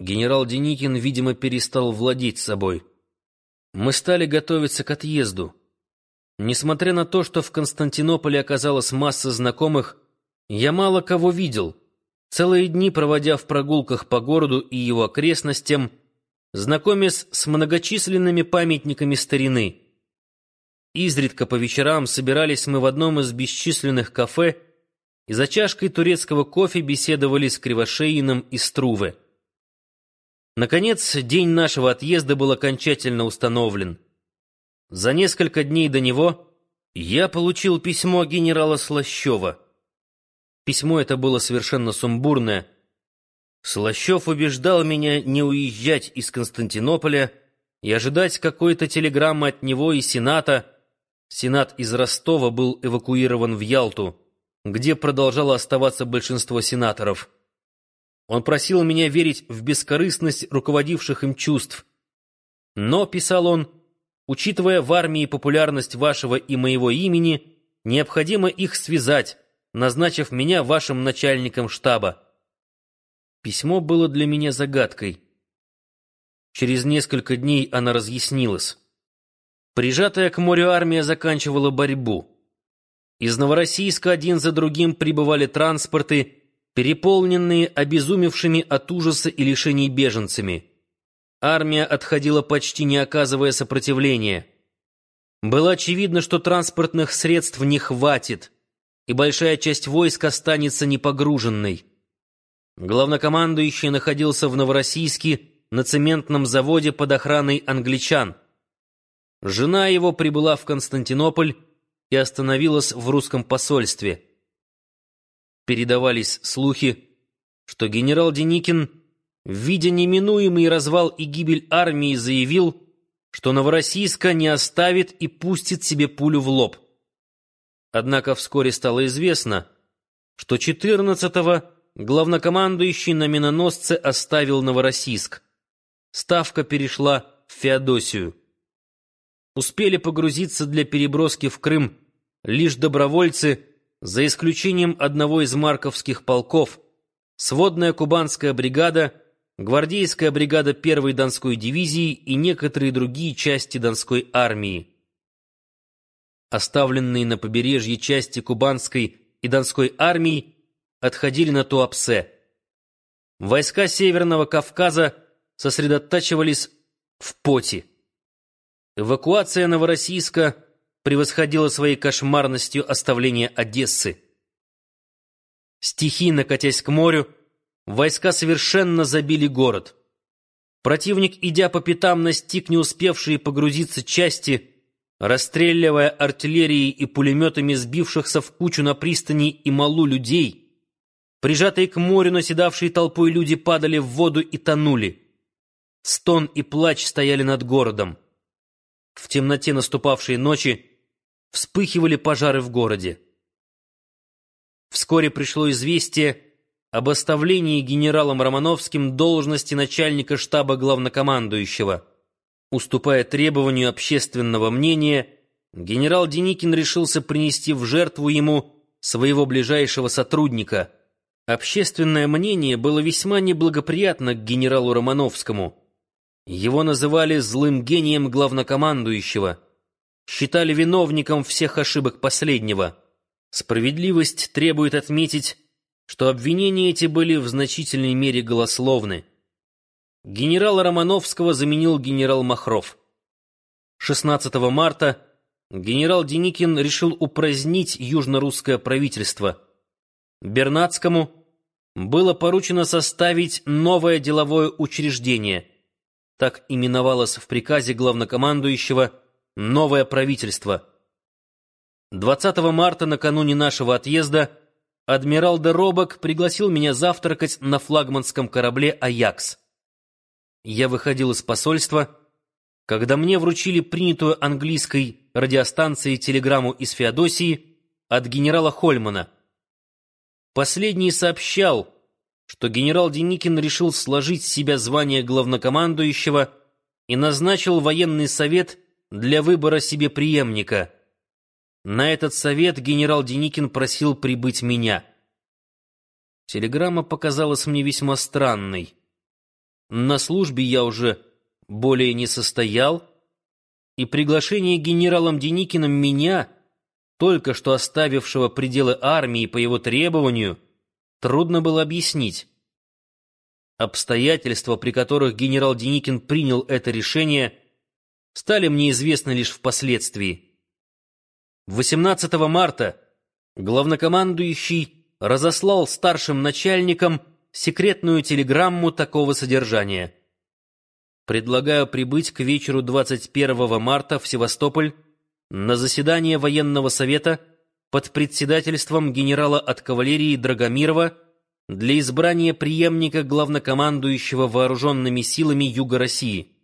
Генерал Деникин, видимо, перестал владеть собой. Мы стали готовиться к отъезду. Несмотря на то, что в Константинополе оказалась масса знакомых, я мало кого видел. Целые дни проводя в прогулках по городу и его окрестностям, знакомясь с многочисленными памятниками старины. Изредка по вечерам собирались мы в одном из бесчисленных кафе и за чашкой турецкого кофе беседовали с Кривошеиным и Струве. Наконец, день нашего отъезда был окончательно установлен. За несколько дней до него я получил письмо генерала Слащева. Письмо это было совершенно сумбурное. Слащев убеждал меня не уезжать из Константинополя и ожидать какой-то телеграммы от него и Сената. Сенат из Ростова был эвакуирован в Ялту, где продолжало оставаться большинство сенаторов. Он просил меня верить в бескорыстность руководивших им чувств. Но, писал он, учитывая в армии популярность вашего и моего имени, необходимо их связать, назначив меня вашим начальником штаба. Письмо было для меня загадкой. Через несколько дней она разъяснилась. Прижатая к морю армия заканчивала борьбу. Из Новороссийска один за другим прибывали транспорты, переполненные обезумевшими от ужаса и лишений беженцами. Армия отходила почти не оказывая сопротивления. Было очевидно, что транспортных средств не хватит, и большая часть войск останется непогруженной. Главнокомандующий находился в Новороссийске на цементном заводе под охраной англичан. Жена его прибыла в Константинополь и остановилась в русском посольстве передавались слухи, что генерал Деникин, видя неминуемый развал и гибель армии, заявил, что Новороссийска не оставит и пустит себе пулю в лоб. Однако вскоре стало известно, что 14-го главнокомандующий на миноносце оставил Новороссийск. Ставка перешла в Феодосию. Успели погрузиться для переброски в Крым лишь добровольцы – за исключением одного из марковских полков, сводная кубанская бригада, гвардейская бригада первой Донской дивизии и некоторые другие части Донской армии. Оставленные на побережье части кубанской и Донской армии отходили на Туапсе. Войска Северного Кавказа сосредотачивались в Поте. Эвакуация Новороссийска – превосходило своей кошмарностью оставление Одессы. Стихийно катясь к морю, войска совершенно забили город. Противник, идя по пятам, настиг не успевшие погрузиться части, расстреливая артиллерией и пулеметами сбившихся в кучу на пристани и малу людей. Прижатые к морю наседавшие толпой люди падали в воду и тонули. Стон и плач стояли над городом. В темноте наступавшей ночи вспыхивали пожары в городе. Вскоре пришло известие об оставлении генералом Романовским должности начальника штаба главнокомандующего. Уступая требованию общественного мнения, генерал Деникин решился принести в жертву ему своего ближайшего сотрудника. Общественное мнение было весьма неблагоприятно к генералу Романовскому. Его называли злым гением главнокомандующего – считали виновником всех ошибок последнего. Справедливость требует отметить, что обвинения эти были в значительной мере голословны. Генерала Романовского заменил генерал Махров. 16 марта генерал Деникин решил упразднить южно-русское правительство. Бернацкому было поручено составить новое деловое учреждение. Так именовалось в приказе главнокомандующего новое правительство. 20 марта, накануне нашего отъезда, адмирал де Робок пригласил меня завтракать на флагманском корабле «Аякс». Я выходил из посольства, когда мне вручили принятую английской радиостанцией телеграмму из Феодосии от генерала Хольмана. Последний сообщал, что генерал Деникин решил сложить с себя звание главнокомандующего и назначил военный совет для выбора себе преемника. На этот совет генерал Деникин просил прибыть меня. Телеграмма показалась мне весьма странной. на службе я уже более не состоял, и приглашение генералом Деникиным меня, только что оставившего пределы армии по его требованию, трудно было объяснить. Обстоятельства, при которых генерал Деникин принял это решение, стали мне известны лишь впоследствии. 18 марта главнокомандующий разослал старшим начальникам секретную телеграмму такого содержания. Предлагаю прибыть к вечеру 21 марта в Севастополь на заседание военного совета под председательством генерала от кавалерии Драгомирова для избрания преемника главнокомандующего вооруженными силами Юга России.